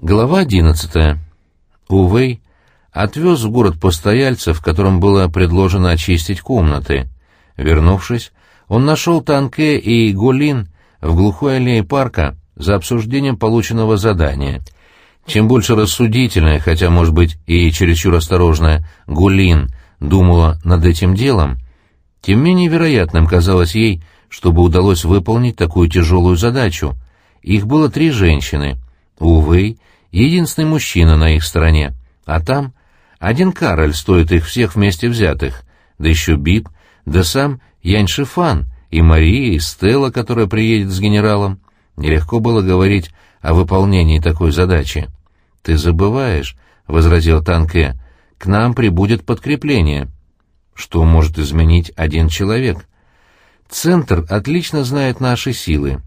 Глава одиннадцатая. Увей отвез в город постояльцев, которым было предложено очистить комнаты. Вернувшись, он нашел Танке и Гулин в глухой аллее парка за обсуждением полученного задания. Чем больше рассудительная, хотя, может быть, и чересчур осторожная, Гулин думала над этим делом, тем менее вероятным казалось ей, чтобы удалось выполнить такую тяжелую задачу. Их было три женщины. Увы, единственный мужчина на их стороне, а там один Кароль стоит их всех вместе взятых, да еще Бип, да сам Янь Шифан, и Мария, и Стелла, которая приедет с генералом. Нелегко было говорить о выполнении такой задачи. «Ты забываешь», — возразил Танке, — «к нам прибудет подкрепление». Что может изменить один человек? Центр отлично знает наши силы.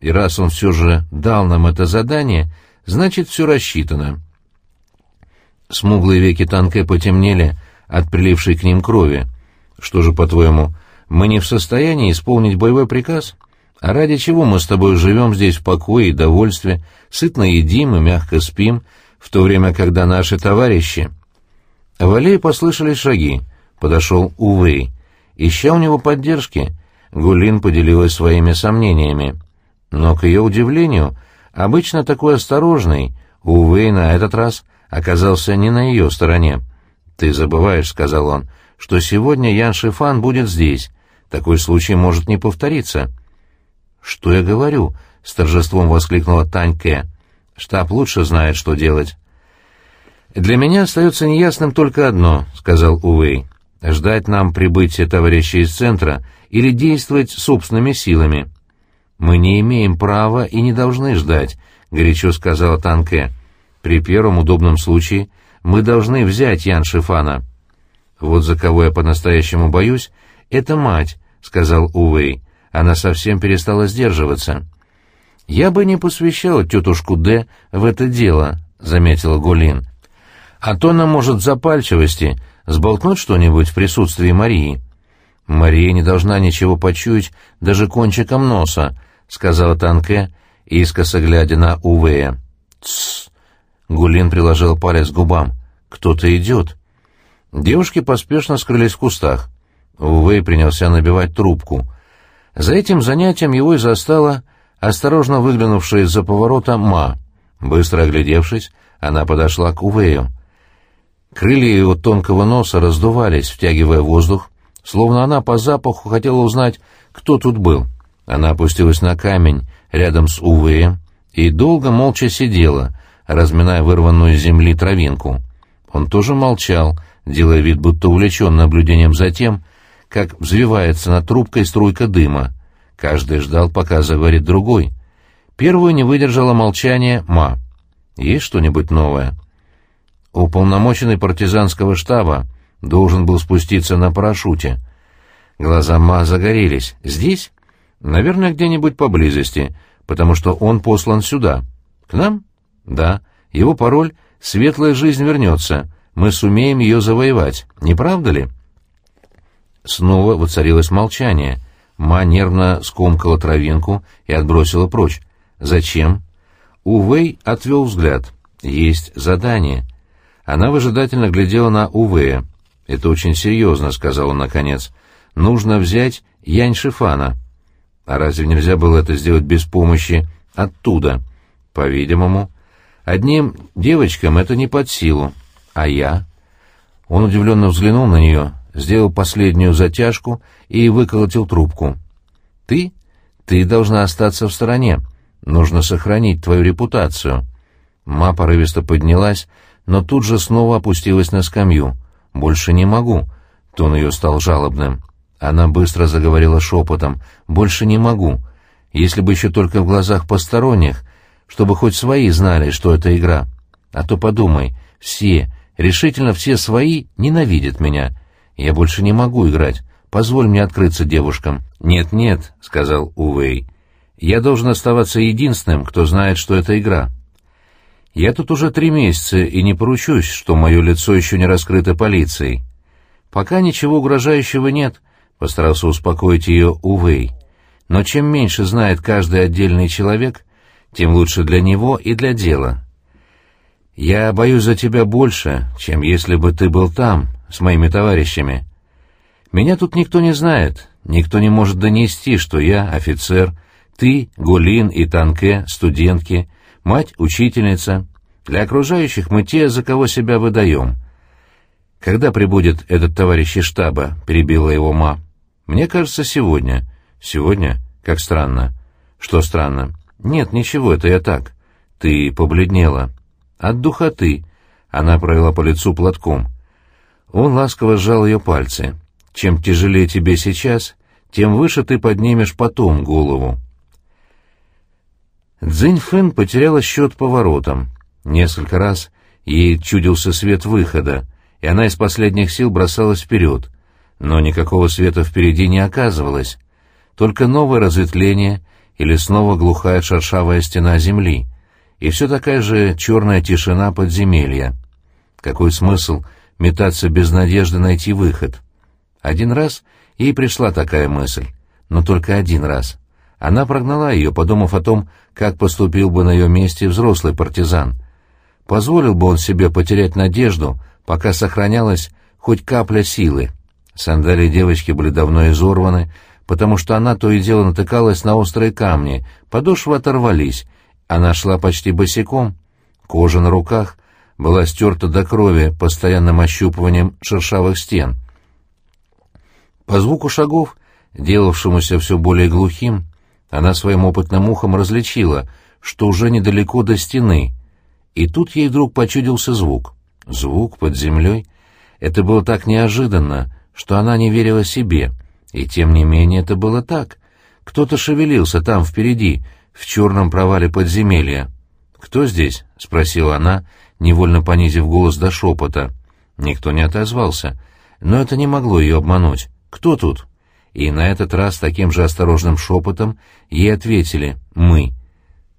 И раз он все же дал нам это задание, значит, все рассчитано. Смуглые веки Танке потемнели от прилившей к ним крови. Что же, по-твоему, мы не в состоянии исполнить боевой приказ? А ради чего мы с тобой живем здесь в покое и довольстве, сытно едим и мягко спим, в то время, когда наши товарищи... В аллее послышались шаги. Подошел Увей. Ища у него поддержки, Гулин поделилась своими сомнениями. Но, к ее удивлению, обычно такой осторожный, Увей на этот раз оказался не на ее стороне. «Ты забываешь», — сказал он, — «что сегодня Ян Шифан будет здесь. Такой случай может не повториться». «Что я говорю?» — с торжеством воскликнула Таньке. «Штаб лучше знает, что делать». «Для меня остается неясным только одно», — сказал Увей. «Ждать нам прибытия товарища из центра или действовать собственными силами». «Мы не имеем права и не должны ждать», — горячо сказала Танке. «При первом удобном случае мы должны взять Ян Шифана». «Вот за кого я по-настоящему боюсь, это мать», — сказал Увей. Она совсем перестала сдерживаться. «Я бы не посвящал тетушку Д в это дело», — заметила Гулин. «А то она может запальчивости сболтнуть что-нибудь в присутствии Марии». «Мария не должна ничего почуять даже кончиком носа», — сказала Танке, искоса глядя на Увея. «Тссс!» — Гулин приложил палец к губам. «Кто-то идет». Девушки поспешно скрылись в кустах. Увей принялся набивать трубку — за этим занятием его и застала осторожно выглянувшая из-за поворота Ма. Быстро оглядевшись, она подошла к Увею. Крылья его тонкого носа раздувались, втягивая воздух, словно она по запаху хотела узнать, кто тут был. Она опустилась на камень рядом с Увеем и долго молча сидела, разминая вырванную из земли травинку. Он тоже молчал, делая вид, будто увлечен наблюдением за тем, как взвивается над трубкой струйка дыма. Каждый ждал, пока заговорит другой. Первую не выдержала молчание Ма. «Есть что-нибудь новое?» Уполномоченный партизанского штаба должен был спуститься на парашюте. Глаза Ма загорелись. «Здесь?» «Наверное, где-нибудь поблизости, потому что он послан сюда». «К нам?» «Да. Его пароль «Светлая жизнь вернется». Мы сумеем ее завоевать, не правда ли?» Снова воцарилось молчание. Ма нервно скомкала травинку и отбросила прочь. «Зачем?» Увей отвел взгляд. «Есть задание». Она выжидательно глядела на Увея. «Это очень серьезно», — сказал он наконец. «Нужно взять Янь Шифана». «А разве нельзя было это сделать без помощи оттуда?» «По-видимому. Одним девочкам это не под силу. А я?» Он удивленно взглянул на нее, сделал последнюю затяжку и выколотил трубку. «Ты? Ты должна остаться в стороне. Нужно сохранить твою репутацию». Ма порывисто поднялась, но тут же снова опустилась на скамью. «Больше не могу». Тон ее стал жалобным. Она быстро заговорила шепотом. «Больше не могу. Если бы еще только в глазах посторонних, чтобы хоть свои знали, что это игра. А то подумай, все, решительно все свои ненавидят меня. Я больше не могу играть. Позволь мне открыться девушкам». «Нет-нет», — сказал Увей. «Я должен оставаться единственным, кто знает, что это игра. Я тут уже три месяца и не поручусь, что мое лицо еще не раскрыто полицией. Пока ничего угрожающего нет», — постарался успокоить ее Увей. «Но чем меньше знает каждый отдельный человек, тем лучше для него и для дела. Я боюсь за тебя больше, чем если бы ты был там, с моими товарищами. Меня тут никто не знает, никто не может донести, что я офицер, ты, Гулин и Танке, студентки, мать — учительница. Для окружающих мы те, за кого себя выдаем. Когда прибудет этот товарищ из штаба, — перебила его ма. Мне кажется, сегодня. Сегодня? Как странно. Что странно? Нет, ничего, это я так. Ты побледнела. От духоты. Она провела по лицу платком. Он ласково сжал ее пальцы. Чем тяжелее тебе сейчас, тем выше ты поднимешь потом голову. Цзинь потеряла счет поворотам. Несколько раз ей чудился свет выхода, и она из последних сил бросалась вперед. Но никакого света впереди не оказывалось. Только новое разветвление или снова глухая шершавая стена земли, и все такая же черная тишина подземелья. Какой смысл метаться без надежды найти выход? Один раз ей пришла такая мысль, но только один раз. Она прогнала ее, подумав о том, как поступил бы на ее месте взрослый партизан. Позволил бы он себе потерять надежду, пока сохранялась хоть капля силы. Сандалии девочки были давно изорваны, потому что она то и дело натыкалась на острые камни, подошвы оторвались, она шла почти босиком. Кожа на руках была стерта до крови постоянным ощупыванием шершавых стен. По звуку шагов, делавшемуся все более глухим, она своим опытным ухом различила, что уже недалеко до стены, и тут ей вдруг почудился звук. Звук под землей. Это было так неожиданно, что она не верила себе, и тем не менее это было так. Кто-то шевелился там впереди, в черном провале подземелья. «Кто здесь?» — спросила она, невольно понизив голос до шепота. Никто не отозвался, но это не могло ее обмануть. «Кто тут?» и на этот раз таким же осторожным шепотом ей ответили «Мы».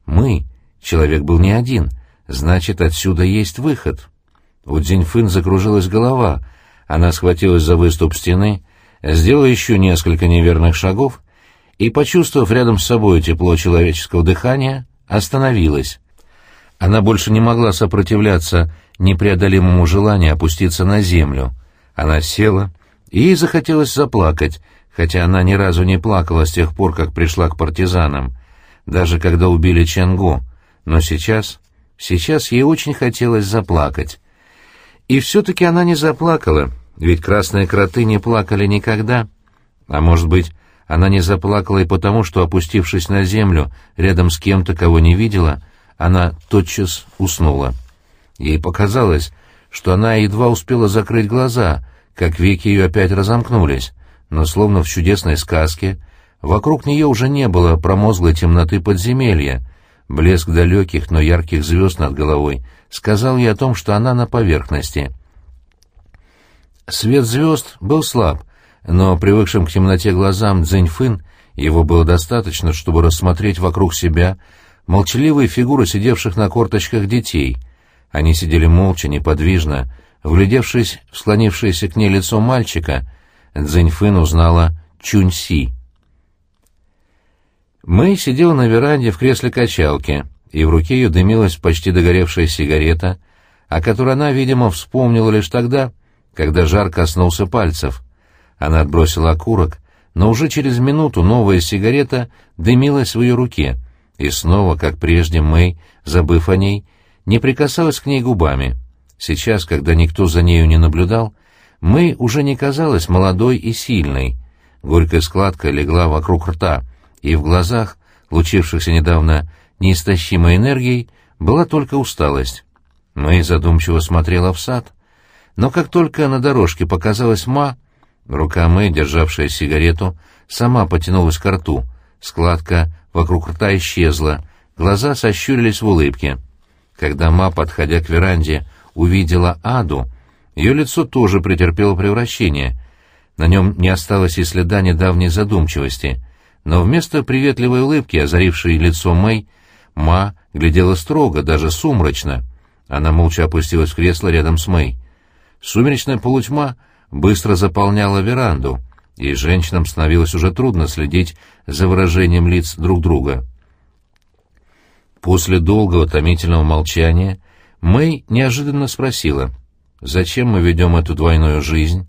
«Мы». Человек был не один, значит, отсюда есть выход. У Дзиньфын закружилась голова, она схватилась за выступ стены, сделала еще несколько неверных шагов и, почувствовав рядом с собой тепло человеческого дыхания, остановилась. Она больше не могла сопротивляться непреодолимому желанию опуститься на землю. Она села, и ей захотелось заплакать, хотя она ни разу не плакала с тех пор, как пришла к партизанам, даже когда убили Чангу, но сейчас, сейчас ей очень хотелось заплакать. И все-таки она не заплакала, ведь красные кроты не плакали никогда. А может быть, она не заплакала и потому, что, опустившись на землю, рядом с кем-то, кого не видела, она тотчас уснула. Ей показалось, что она едва успела закрыть глаза, как веки ее опять разомкнулись но словно в чудесной сказке, вокруг нее уже не было промозглой темноты подземелья. Блеск далеких, но ярких звезд над головой сказал ей о том, что она на поверхности. Свет звезд был слаб, но привыкшим к темноте глазам Цзиньфын его было достаточно, чтобы рассмотреть вокруг себя молчаливые фигуры сидевших на корточках детей. Они сидели молча, неподвижно, вглядевшись в склонившееся к ней лицо мальчика — Цзиньфын узнала Чуньси. Мэй сидела на веранде в кресле качалки, и в руке ее дымилась почти догоревшая сигарета, о которой она, видимо, вспомнила лишь тогда, когда жар коснулся пальцев. Она отбросила окурок, но уже через минуту новая сигарета дымилась в ее руке, и снова, как прежде, Мэй, забыв о ней, не прикасалась к ней губами. Сейчас, когда никто за нею не наблюдал, мы уже не казалась молодой и сильной. Горькая складка легла вокруг рта, и в глазах, лучившихся недавно неистощимой энергией, была только усталость. Мэй задумчиво смотрела в сад. Но как только на дорожке показалась Ма, рука Мэй, державшая сигарету, сама потянулась к рту. Складка вокруг рта исчезла, глаза сощурились в улыбке. Когда Ма, подходя к веранде, увидела Аду, ее лицо тоже претерпело превращение. На нем не осталось и следа недавней задумчивости, но вместо приветливой улыбки, озарившей лицо Мэй, Ма глядела строго, даже сумрачно. Она молча опустилась в кресло рядом с Мэй. Сумеречная полутьма быстро заполняла веранду, и женщинам становилось уже трудно следить за выражением лиц друг друга. После долгого томительного молчания Мэй неожиданно спросила, «Зачем мы ведем эту двойную жизнь?»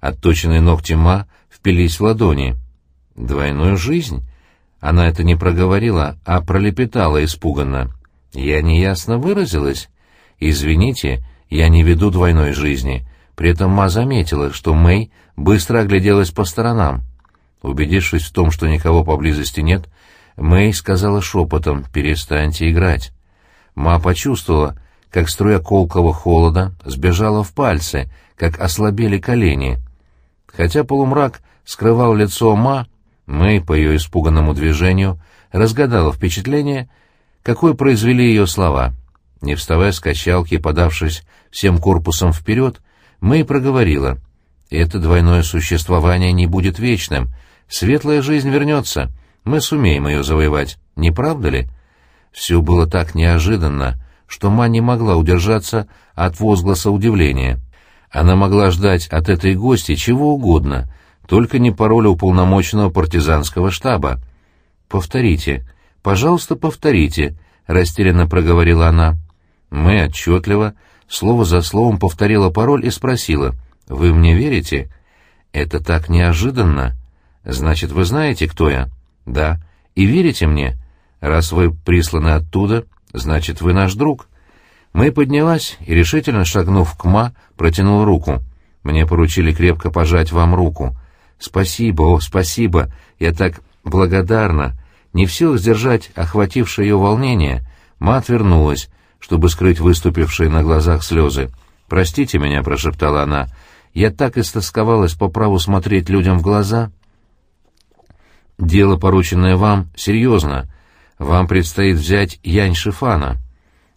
Отточенные ногти Ма впились в ладони. «Двойную жизнь?» Она это не проговорила, а пролепетала испуганно. «Я неясно выразилась? Извините, я не веду двойной жизни». При этом Ма заметила, что Мэй быстро огляделась по сторонам. Убедившись в том, что никого поблизости нет, Мэй сказала шепотом «перестаньте играть». Ма почувствовала, как струя колкого холода сбежала в пальцы, как ослабели колени. Хотя полумрак скрывал лицо Ма, Мэй по ее испуганному движению разгадала впечатление, какое произвели ее слова. Не вставая с качалки, подавшись всем корпусом вперед, Мэй проговорила. «Это двойное существование не будет вечным. Светлая жизнь вернется. Мы сумеем ее завоевать. Не правда ли?» Все было так неожиданно, что Ма не могла удержаться от возгласа удивления. Она могла ждать от этой гости чего угодно, только не пароля уполномоченного партизанского штаба. «Повторите, пожалуйста, повторите», — растерянно проговорила она. Мы отчетливо, слово за словом повторила пароль и спросила, «Вы мне верите?» «Это так неожиданно. Значит, вы знаете, кто я?» «Да. И верите мне?» «Раз вы присланы оттуда, значит, вы наш друг». Мэй поднялась и, решительно шагнув к Ма, протянула руку. «Мне поручили крепко пожать вам руку. Спасибо, о, спасибо, я так благодарна». Не в силах сдержать охватившее ее волнение, Ма отвернулась, чтобы скрыть выступившие на глазах слезы. «Простите меня», — прошептала она, — «я так истосковалась по праву смотреть людям в глаза». «Дело, порученное вам, серьезно. Вам предстоит взять Янь Шифана».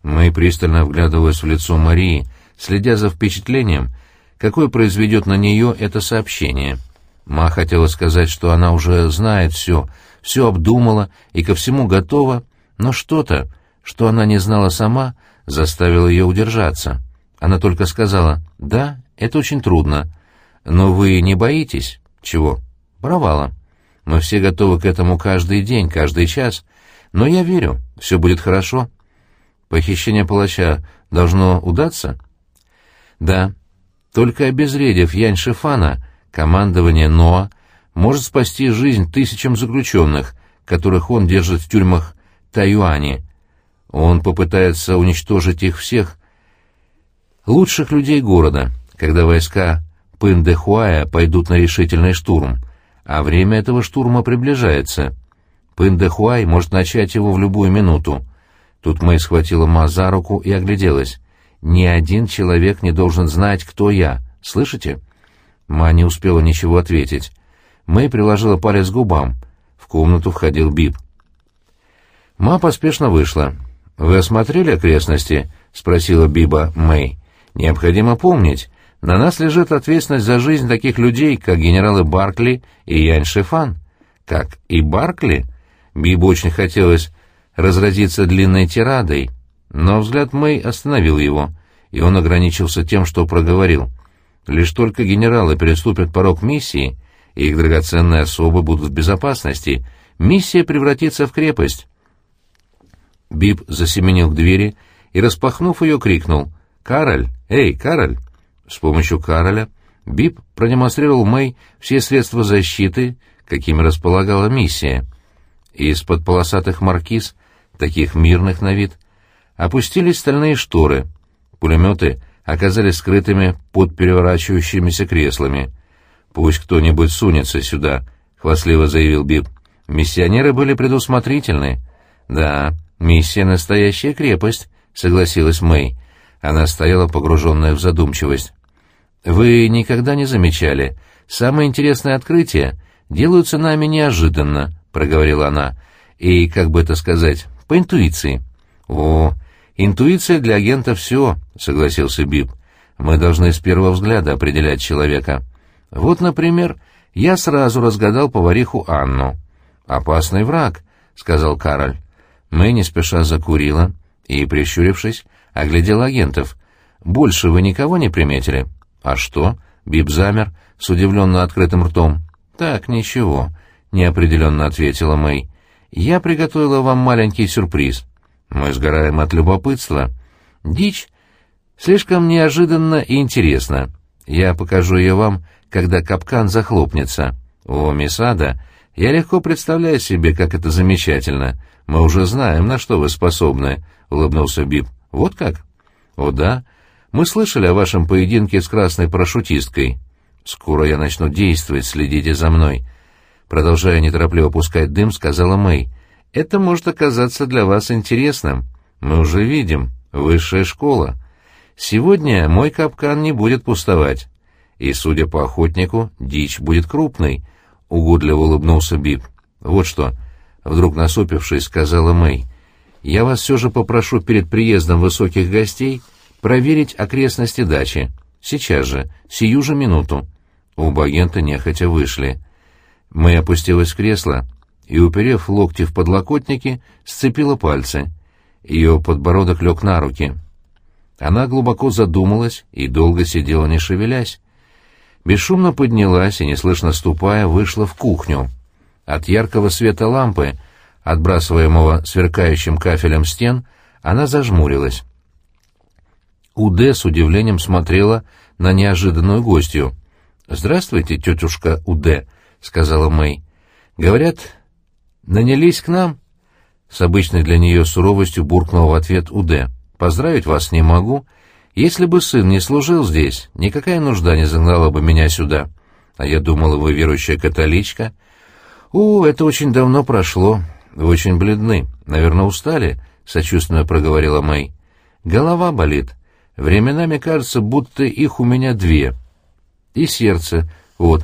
Мы пристально вглядываясь в лицо Марии, следя за впечатлением, какое произведет на нее это сообщение. Ма хотела сказать, что она уже знает все, все обдумала и ко всему готова, но что-то, что она не знала сама, заставило ее удержаться. Она только сказала «Да, это очень трудно. Но вы не боитесь?» «Чего?» «Провала. Мы все готовы к этому каждый день, каждый час. Но я верю, все будет хорошо». Похищение палача должно удаться? Да. Только обезвредив Янь Шифана, командование Ноа может спасти жизнь тысячам заключенных, которых он держит в тюрьмах Тайюани. Он попытается уничтожить их всех, лучших людей города, когда войска Пын-де-Хуая пойдут на решительный штурм, а время этого штурма приближается. Пын-де-Хуай может начать его в любую минуту. Тут Мэй схватила Ма за руку и огляделась. «Ни один человек не должен знать, кто я. Слышите?» Ма не успела ничего ответить. Мэй приложила палец к губам. В комнату входил Бип. Ма поспешно вышла. «Вы осмотрели окрестности?» — спросила Биба Мэй. «Необходимо помнить, на нас лежит ответственность за жизнь таких людей, как генералы Баркли и Янь Шифан». «Как и Баркли?» Бибу очень хотелось разразиться длинной тирадой, но взгляд Мэй остановил его, и он ограничился тем, что проговорил. Лишь только генералы переступят порог миссии, их драгоценные особы будут в безопасности, миссия превратится в крепость. Бип засеменил к двери и, распахнув ее, крикнул «Кароль! Эй, Кароль!» С помощью Кароля Бип продемонстрировал Мэй все средства защиты, какими располагала миссия. Из-под полосатых маркиз таких мирных на вид, опустились стальные шторы. Пулеметы оказались скрытыми под переворачивающимися креслами. «Пусть кто-нибудь сунется сюда», — хвастливо заявил Бип. «Миссионеры были предусмотрительны». «Да, миссия — настоящая крепость», — согласилась Мэй. Она стояла погруженная в задумчивость. «Вы никогда не замечали? Самые интересные открытия делаются нами неожиданно», — проговорила она. «И, как бы это сказать, по интуиции. О, интуиция для агента все, согласился Бип. Мы должны с первого взгляда определять человека. Вот, например, я сразу разгадал повариху Анну. Опасный враг, сказал Кароль. Мы не спеша закурила и, прищурившись, оглядел агентов. Больше вы никого не приметили? А что? Бип замер с удивленно открытым ртом. Так, ничего, неопределенно ответила Мэй. Я приготовила вам маленький сюрприз. Мы сгораем от любопытства. Дичь слишком неожиданно и интересно. Я покажу ее вам, когда капкан захлопнется. О, Мисада, я легко представляю себе, как это замечательно. Мы уже знаем, на что вы способны, — улыбнулся Бип. Вот как? О, да. Мы слышали о вашем поединке с красной парашютисткой. Скоро я начну действовать, следите за мной. Продолжая неторопливо пускать дым, сказала Мэй. Это может оказаться для вас интересным. Мы уже видим. Высшая школа. Сегодня мой капкан не будет пустовать. И, судя по охотнику, дичь будет крупной. Угодливо улыбнулся Бип. Вот что, вдруг насупившись, сказала Мэй. Я вас все же попрошу перед приездом высоких гостей проверить окрестности дачи. Сейчас же, сию же минуту. Оба агента нехотя вышли. Мэй опустилась в кресло и, уперев локти в подлокотники, сцепила пальцы. Ее подбородок лег на руки. Она глубоко задумалась и долго сидела, не шевелясь. Бесшумно поднялась и, неслышно ступая, вышла в кухню. От яркого света лампы, отбрасываемого сверкающим кафелем стен, она зажмурилась. Уде с удивлением смотрела на неожиданную гостью. «Здравствуйте, тетушка Уде», — сказала Мэй. «Говорят, нанялись к нам?» С обычной для нее суровостью буркнул в ответ Уде. «Поздравить вас не могу. Если бы сын не служил здесь, никакая нужда не загнала бы меня сюда. А я думала, вы верующая католичка. О, это очень давно прошло. Вы очень бледны. Наверное, устали?» — сочувственно проговорила Мэй. «Голова болит. Временами кажется, будто их у меня две. И сердце. Вот».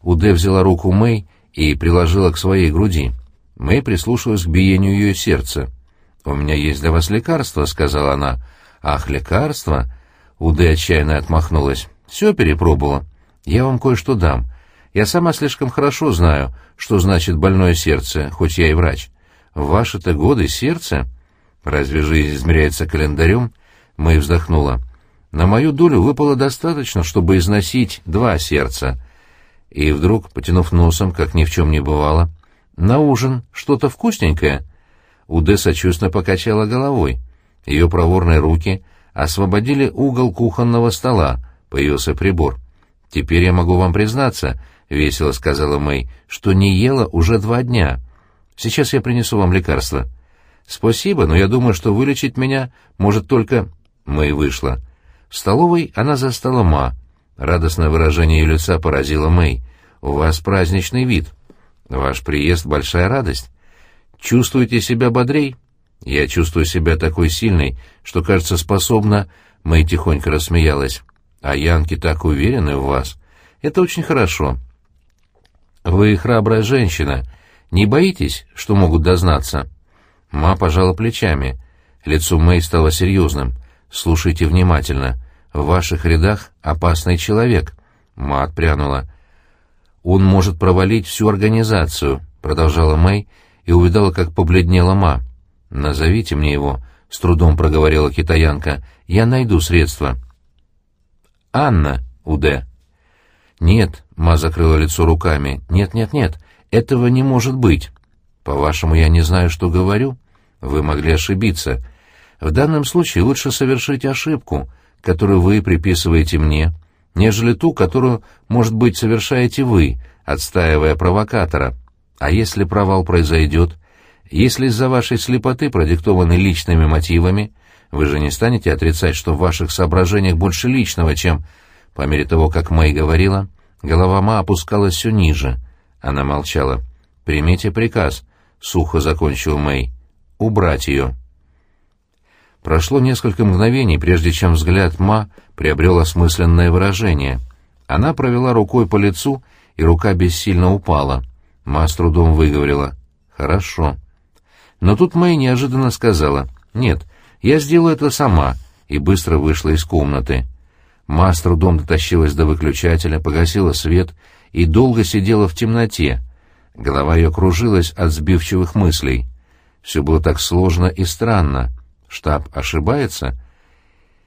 Уде взяла руку Мэй и приложила к своей груди. Мэй прислушалась к биению ее сердца. «У меня есть для вас лекарство», — сказала она. «Ах, лекарство!» Уды отчаянно отмахнулась. «Все перепробовала. Я вам кое-что дам. Я сама слишком хорошо знаю, что значит больное сердце, хоть я и врач. В ваши-то годы сердце? Разве жизнь измеряется календарем?» Мэй вздохнула. «На мою долю выпало достаточно, чтобы износить два сердца». И вдруг, потянув носом, как ни в чем не бывало, «На ужин что-то вкусненькое?» Уде сочувственно покачала головой. Ее проворные руки освободили угол кухонного стола, появился прибор. «Теперь я могу вам признаться», — весело сказала Мэй, — «что не ела уже два дня. Сейчас я принесу вам лекарство». «Спасибо, но я думаю, что вылечить меня может только...» Мэй вышла. В столовой она застала Ма. Радостное выражение ее лица поразило Мэй. «У вас праздничный вид». Ваш приезд — большая радость. Чувствуете себя бодрей? Я чувствую себя такой сильной, что, кажется, способна... Мэй тихонько рассмеялась. А янки так уверены в вас. Это очень хорошо. Вы храбрая женщина. Не боитесь, что могут дознаться? Ма пожала плечами. Лицо Мэй стало серьезным. Слушайте внимательно. В ваших рядах опасный человек. Ма отпрянула. «Он может провалить всю организацию», — продолжала Мэй и увидала, как побледнела Ма. «Назовите мне его», — с трудом проговорила китаянка. «Я найду средства». «Анна, Уде». «Нет», — Ма закрыла лицо руками. «Нет, нет, нет, этого не может быть». «По-вашему, я не знаю, что говорю?» «Вы могли ошибиться. В данном случае лучше совершить ошибку, которую вы приписываете мне, нежели ту, которую, может быть, совершаете вы, отстаивая провокатора. А если провал произойдет, если из-за вашей слепоты, продиктованной личными мотивами, вы же не станете отрицать, что в ваших соображениях больше личного, чем... По мере того, как Мэй говорила, голова Ма опускалась все ниже. Она молчала. «Примите приказ», — сухо закончил Мэй. «Убрать ее». Прошло несколько мгновений, прежде чем взгляд Ма приобрел осмысленное выражение. Она провела рукой по лицу, и рука бессильно упала. Ма с трудом выговорила. «Хорошо». Но тут Мэй неожиданно сказала. «Нет, я сделаю это сама», и быстро вышла из комнаты. Ма с трудом дотащилась до выключателя, погасила свет и долго сидела в темноте. Голова ее кружилась от сбивчивых мыслей. Все было так сложно и странно. Штаб ошибается?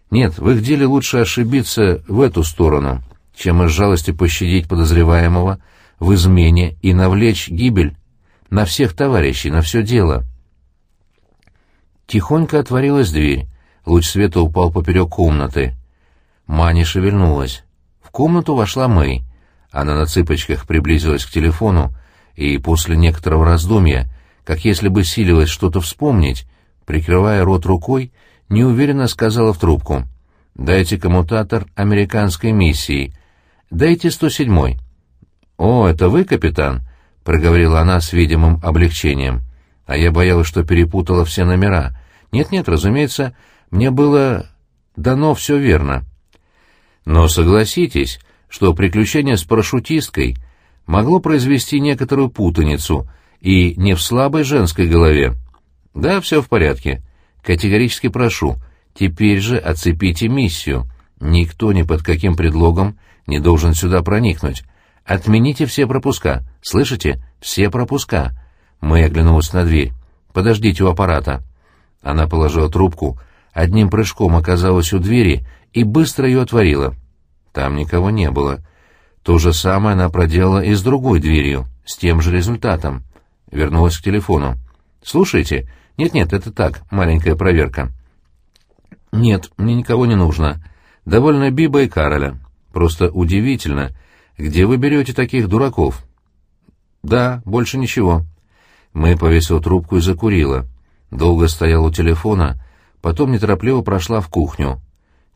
Нет, в их деле лучше ошибиться в эту сторону, чем из жалости пощадить подозреваемого в измене и навлечь гибель на всех товарищей, на все дело. Тихонько отворилась дверь. Луч света упал поперек комнаты. Ма не шевельнулась. В комнату вошла Мэй. Она на цыпочках приблизилась к телефону и после некоторого раздумья, как если бы силилась что-то вспомнить, прикрывая рот рукой, неуверенно сказала в трубку. «Дайте коммутатор американской миссии. Дайте 107-й». «О, это вы, капитан?» — проговорила она с видимым облегчением. «А я боялась, что перепутала все номера. Нет-нет, разумеется, мне было дано все верно». Но согласитесь, что приключение с парашютисткой могло произвести некоторую путаницу и не в слабой женской голове. Да, все в порядке. Категорически прошу, теперь же оцепите миссию. Никто ни под каким предлогом не должен сюда проникнуть. Отмените все пропуска. Слышите? Все пропуска. Мы оглянулась на дверь. Подождите у аппарата. Она положила трубку, одним прыжком оказалась у двери и быстро ее отворила. Там никого не было. То же самое она проделала и с другой дверью, с тем же результатом. Вернулась к телефону. «Слушайте, нет-нет, это так, маленькая проверка». «Нет, мне никого не нужно. Довольно Биба и Кароля. Просто удивительно, где вы берете таких дураков?» «Да, больше ничего». Мы повесила трубку и закурила. Долго стояла у телефона, потом неторопливо прошла в кухню.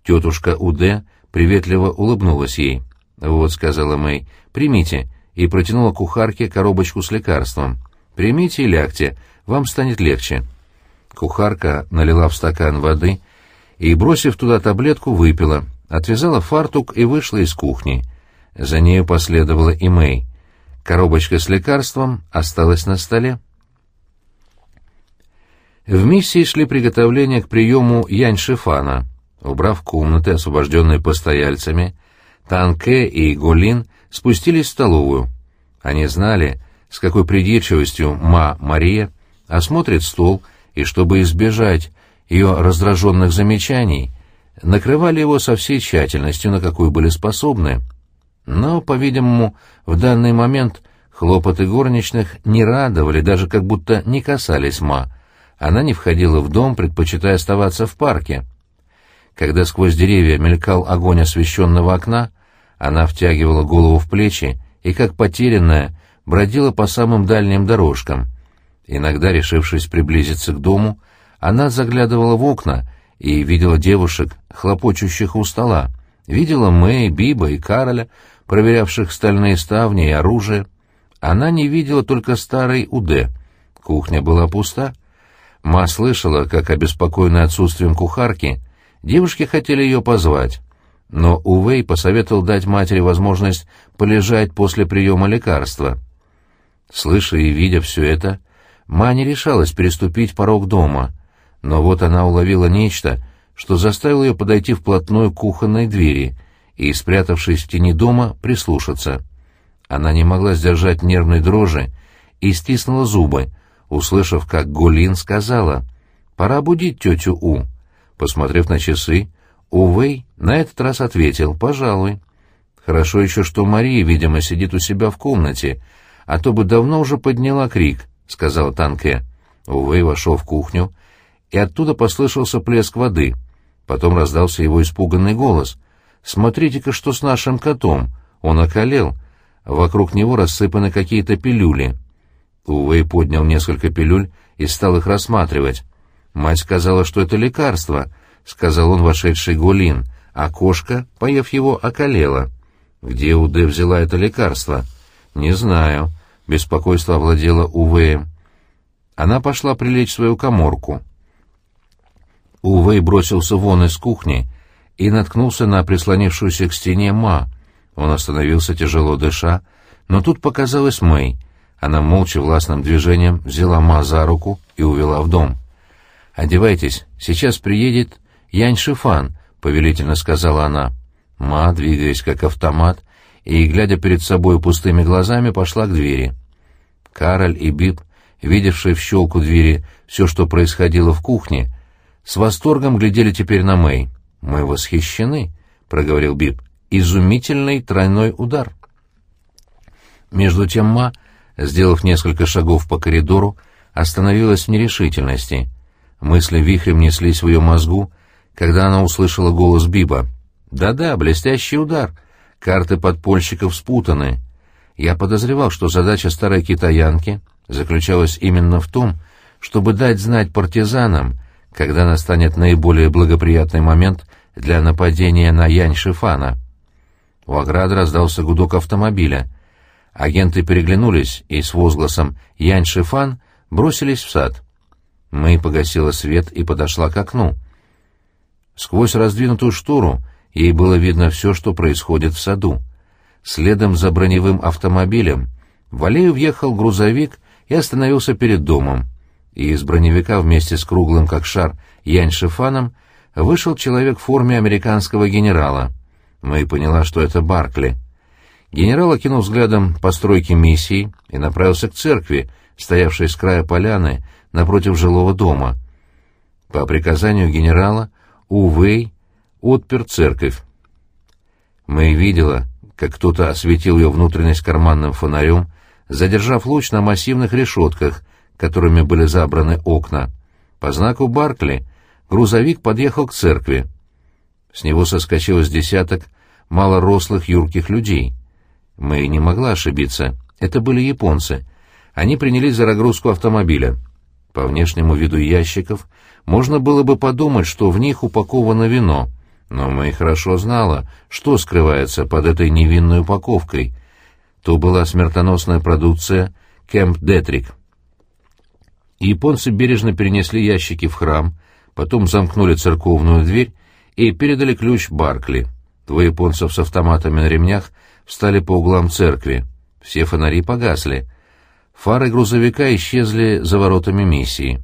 Тетушка Уде приветливо улыбнулась ей. «Вот», — сказала Мэй, — «примите», и протянула кухарке коробочку с лекарством. «Примите и лягте, вам станет легче». Кухарка налила в стакан воды и, бросив туда таблетку, выпила, отвязала фартук и вышла из кухни. За нею последовала и Мэй. Коробочка с лекарством осталась на столе. В миссии шли приготовления к приему Янь-Шифана. Убрав комнаты, освобожденные постояльцами, Танке и Голин спустились в столовую. Они знали, с какой придирчивостью Ма Мария осмотрит стол, и чтобы избежать ее раздраженных замечаний, накрывали его со всей тщательностью, на какую были способны. Но, по-видимому, в данный момент хлопоты горничных не радовали, даже как будто не касались Ма. Она не входила в дом, предпочитая оставаться в парке. Когда сквозь деревья мелькал огонь освещенного окна, она втягивала голову в плечи и, как потерянная, бродила по самым дальним дорожкам. Иногда, решившись приблизиться к дому, она заглядывала в окна и видела девушек, хлопочущих у стола, видела Мэй, Биба и Кароля, проверявших стальные ставни и оружие. Она не видела только старый Уде. Кухня была пуста. Ма слышала, как, обеспокоенная отсутствием кухарки, Девушки хотели ее позвать, но Увей посоветовал дать матери возможность полежать после приема лекарства. Слыша и видя все это, Ма не решалась переступить порог дома, но вот она уловила нечто, что заставило ее подойти вплотную к кухонной двери и, спрятавшись в тени дома, прислушаться. Она не могла сдержать нервной дрожи и стиснула зубы, услышав, как Гулин сказала «Пора будить тетю У». Посмотрев на часы, Увей на этот раз ответил «пожалуй». Хорошо еще, что Мария, видимо, сидит у себя в комнате, а то бы давно уже подняла крик, — сказала Танке. Увей вошел в кухню, и оттуда послышался плеск воды. Потом раздался его испуганный голос. «Смотрите-ка, что с нашим котом! Он околел! Вокруг него рассыпаны какие-то пилюли». Увей поднял несколько пилюль и стал их рассматривать. Мать сказала, что это лекарство, — сказал он, вошедший Гулин, а кошка, поев его, околела. Где Уде взяла это лекарство? Не знаю. Беспокойство овладело Увеем. Она пошла прилечь в свою коморку. Увей бросился вон из кухни и наткнулся на прислонившуюся к стене Ма. Он остановился, тяжело дыша, но тут показалась Мэй. Она молча властным движением взяла Ма за руку и увела в дом. «Одевайтесь, сейчас приедет Янь Шифан», — повелительно сказала она. Ма, двигаясь как автомат и, глядя перед собой пустыми глазами, пошла к двери. Кароль и Бип, видевшие в щелку двери все, что происходило в кухне, с восторгом глядели теперь на Мэй. «Мы восхищены», — проговорил Бип. «Изумительный тройной удар». Между тем Ма, сделав несколько шагов по коридору, остановилась в нерешительности — Мысли вихрем неслись в ее мозгу, когда она услышала голос Биба. «Да-да, блестящий удар. Карты подпольщиков спутаны. Я подозревал, что задача старой китаянки заключалась именно в том, чтобы дать знать партизанам, когда настанет наиболее благоприятный момент для нападения на Янь Шифана. У ограды раздался гудок автомобиля. Агенты переглянулись и с возгласом «Янь Шифан» бросились в сад. Мэй погасила свет и подошла к окну. Сквозь раздвинутую штору ей было видно все, что происходит в саду. Следом за броневым автомобилем в аллею въехал грузовик и остановился перед домом. И из броневика вместе с круглым, как шар, Янь Шифаном вышел человек в форме американского генерала. Мэй поняла, что это Баркли. Генерал окинул взглядом постройки миссии и направился к церкви, стоявшей с края поляны напротив жилого дома. По приказанию генерала Увей отпер церковь. Мэй видела, как кто-то осветил ее внутренность карманным фонарем, задержав луч на массивных решетках, которыми были забраны окна. По знаку Баркли грузовик подъехал к церкви. С него соскочилось десяток малорослых юрких людей. Мэй не могла ошибиться. Это были японцы. Они принялись за разгрузку автомобиля. По внешнему виду ящиков можно было бы подумать, что в них упаковано вино, но Мэй хорошо знала, что скрывается под этой невинной упаковкой. То была смертоносная продукция «Кэмп Детрик». Японцы бережно перенесли ящики в храм, потом замкнули церковную дверь и передали ключ Баркли. Двое японцев с автоматами на ремнях встали по углам церкви. Все фонари погасли. Фары грузовика исчезли за воротами миссии.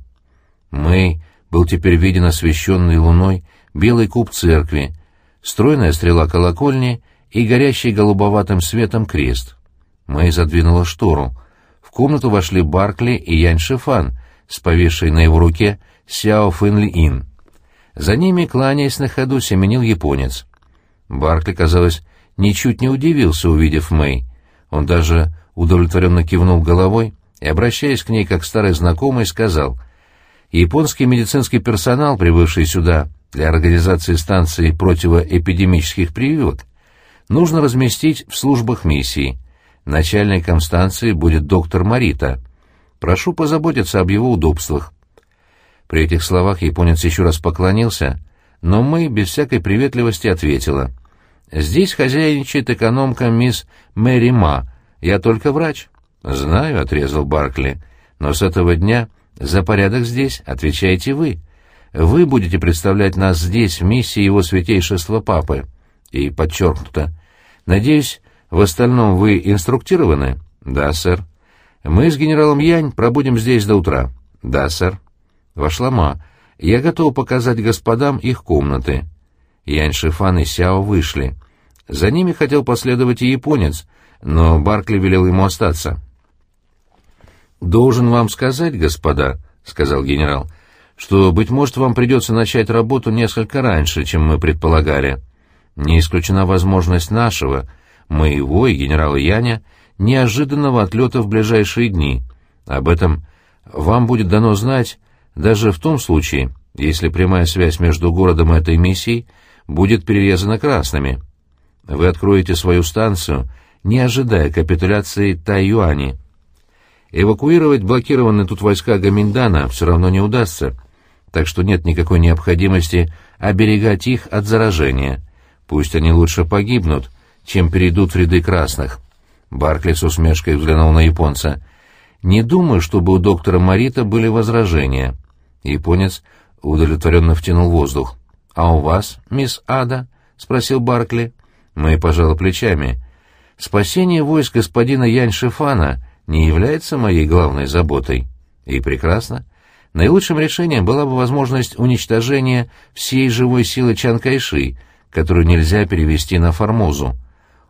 Мэй был теперь виден освещенный луной белый куб церкви, стройная стрела колокольни и горящий голубоватым светом крест. Мэй задвинула штору. В комнату вошли Баркли и Янь Шифан с повисшей на его руке Сяо Фэнли Ин. За ними, кланяясь на ходу, семенил японец. Баркли, казалось, ничуть не удивился, увидев Мэй. Он даже удовлетворенно кивнул головой и, обращаясь к ней как старый знакомый, сказал, «Японский медицинский персонал, прибывший сюда для организации станции противоэпидемических прививок, нужно разместить в службах миссии. Начальником станции будет доктор Марита. Прошу позаботиться об его удобствах». При этих словах японец еще раз поклонился, но мы без всякой приветливости ответила. «Здесь хозяйничает экономка мисс Мэри Ма, я только врач. Знаю, отрезал Баркли. Но с этого дня за порядок здесь отвечаете вы. Вы будете представлять нас здесь в миссии его святейшества Папы. И подчеркнуто. Надеюсь, в остальном вы инструктированы? Да, сэр. Мы с генералом Янь пробудем здесь до утра. Да, сэр. Вошла Ма. Я готов показать господам их комнаты. Янь Шифан и Сяо вышли. За ними хотел последовать и японец — но Баркли велел ему остаться. «Должен вам сказать, господа», — сказал генерал, — «что, быть может, вам придется начать работу несколько раньше, чем мы предполагали. Не исключена возможность нашего, моего и генерала Яня, неожиданного отлета в ближайшие дни. Об этом вам будет дано знать даже в том случае, если прямая связь между городом и этой миссией будет перерезана красными. Вы откроете свою станцию — не ожидая капитуляции Тайюани. Эвакуировать блокированные тут войска Гаминдана все равно не удастся, так что нет никакой необходимости оберегать их от заражения. Пусть они лучше погибнут, чем перейдут в ряды красных. Баркли с усмешкой взглянул на японца. «Не думаю, чтобы у доктора Марита были возражения». Японец удовлетворенно втянул воздух. «А у вас, мисс Ада?» — спросил Баркли. Мы пожала плечами. Спасение войск господина Янь Шифана не является моей главной заботой. И прекрасно. Наилучшим решением была бы возможность уничтожения всей живой силы Чан Кайши, которую нельзя перевести на Формозу.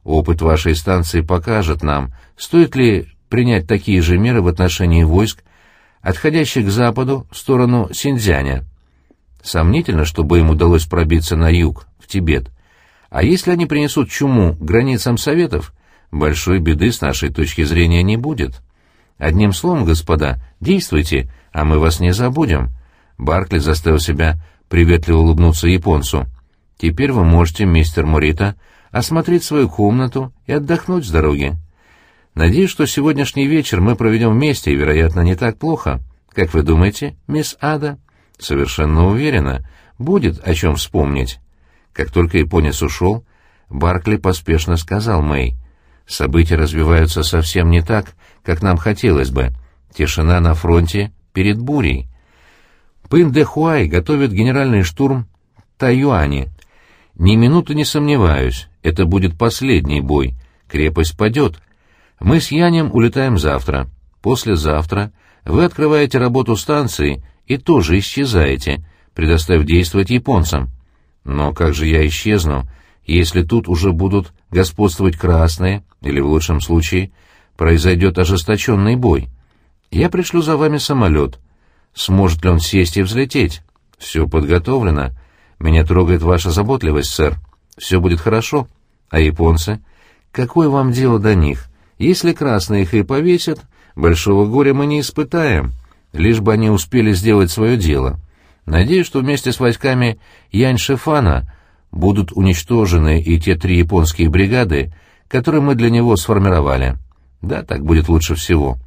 Опыт вашей станции покажет нам, стоит ли принять такие же меры в отношении войск, отходящих к западу в сторону Синьцзяня. Сомнительно, чтобы им удалось пробиться на юг, в Тибет. А если они принесут чуму границам Советов, большой беды с нашей точки зрения не будет. Одним словом, господа, действуйте, а мы вас не забудем. Баркли заставил себя приветливо улыбнуться японцу. «Теперь вы можете, мистер Морита, осмотреть свою комнату и отдохнуть с дороги. Надеюсь, что сегодняшний вечер мы проведем вместе и, вероятно, не так плохо. Как вы думаете, мисс Ада?» «Совершенно уверена. Будет о чем вспомнить». Как только японец ушел, Баркли поспешно сказал Мэй. «События развиваются совсем не так, как нам хотелось бы. Тишина на фронте перед бурей. Пын де Хуай готовит генеральный штурм Тайюани. Ни минуты не сомневаюсь, это будет последний бой. Крепость падет. Мы с Янем улетаем завтра. Послезавтра вы открываете работу станции и тоже исчезаете, предоставив действовать японцам. Но как же я исчезну, если тут уже будут господствовать красные, или в лучшем случае произойдет ожесточенный бой? Я пришлю за вами самолет. Сможет ли он сесть и взлететь? Все подготовлено. Меня трогает ваша заботливость, сэр. Все будет хорошо. А японцы? Какое вам дело до них? Если красные их и повесят, большого горя мы не испытаем, лишь бы они успели сделать свое дело. Надеюсь, что вместе с войсками Янь-Шифана будут уничтожены и те три японские бригады, которые мы для него сформировали. Да, так будет лучше всего.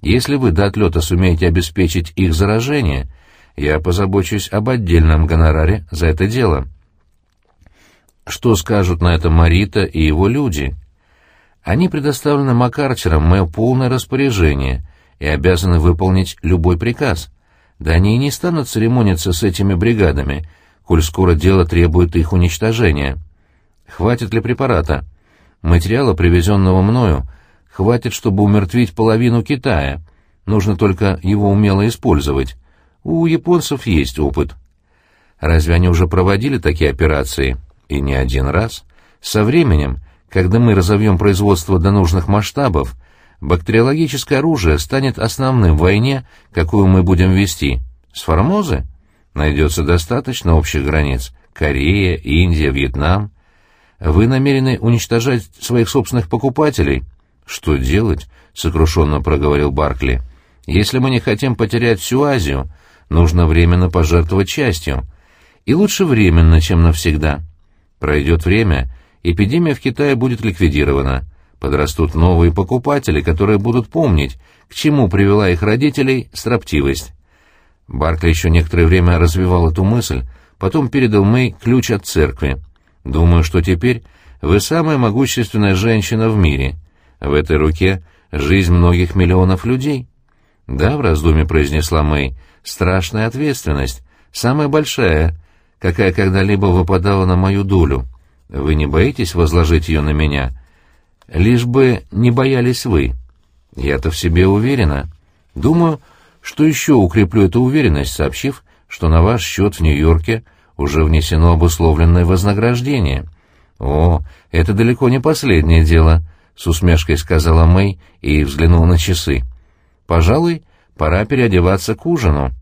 Если вы до отлета сумеете обеспечить их заражение, я позабочусь об отдельном гонораре за это дело. Что скажут на это Марита и его люди? Они предоставлены Макарчером мое полное распоряжение и обязаны выполнить любой приказ. Да они и не станут церемониться с этими бригадами, коль скоро дело требует их уничтожения. Хватит ли препарата? Материала, привезенного мною, хватит, чтобы умертвить половину Китая. Нужно только его умело использовать. У японцев есть опыт. Разве они уже проводили такие операции? И не один раз. Со временем, когда мы разовьем производство до нужных масштабов, бактериологическое оружие станет основным в войне, какую мы будем вести. С Формозы? Найдется достаточно общих границ. Корея, Индия, Вьетнам. Вы намерены уничтожать своих собственных покупателей? «Что делать?» — сокрушенно проговорил Баркли. «Если мы не хотим потерять всю Азию, нужно временно пожертвовать частью. И лучше временно, чем навсегда. Пройдет время, эпидемия в Китае будет ликвидирована. Подрастут новые покупатели, которые будут помнить, к чему привела их родителей строптивость». Баркли еще некоторое время развивал эту мысль, потом передал Мэй ключ от церкви. «Думаю, что теперь вы самая могущественная женщина в мире» В этой руке жизнь многих миллионов людей. Да, в раздумье произнесла Мэй, страшная ответственность, самая большая, какая когда-либо выпадала на мою долю. Вы не боитесь возложить ее на меня? Лишь бы не боялись вы. Я-то в себе уверена. Думаю, что еще укреплю эту уверенность, сообщив, что на ваш счет в Нью-Йорке уже внесено обусловленное вознаграждение. О, это далеко не последнее дело, — с усмешкой сказала Мэй и взглянула на часы. «Пожалуй, пора переодеваться к ужину».